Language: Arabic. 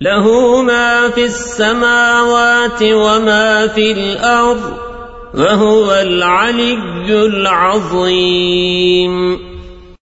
له ما في السماوات وما في الأرض وهو العلي العظيم.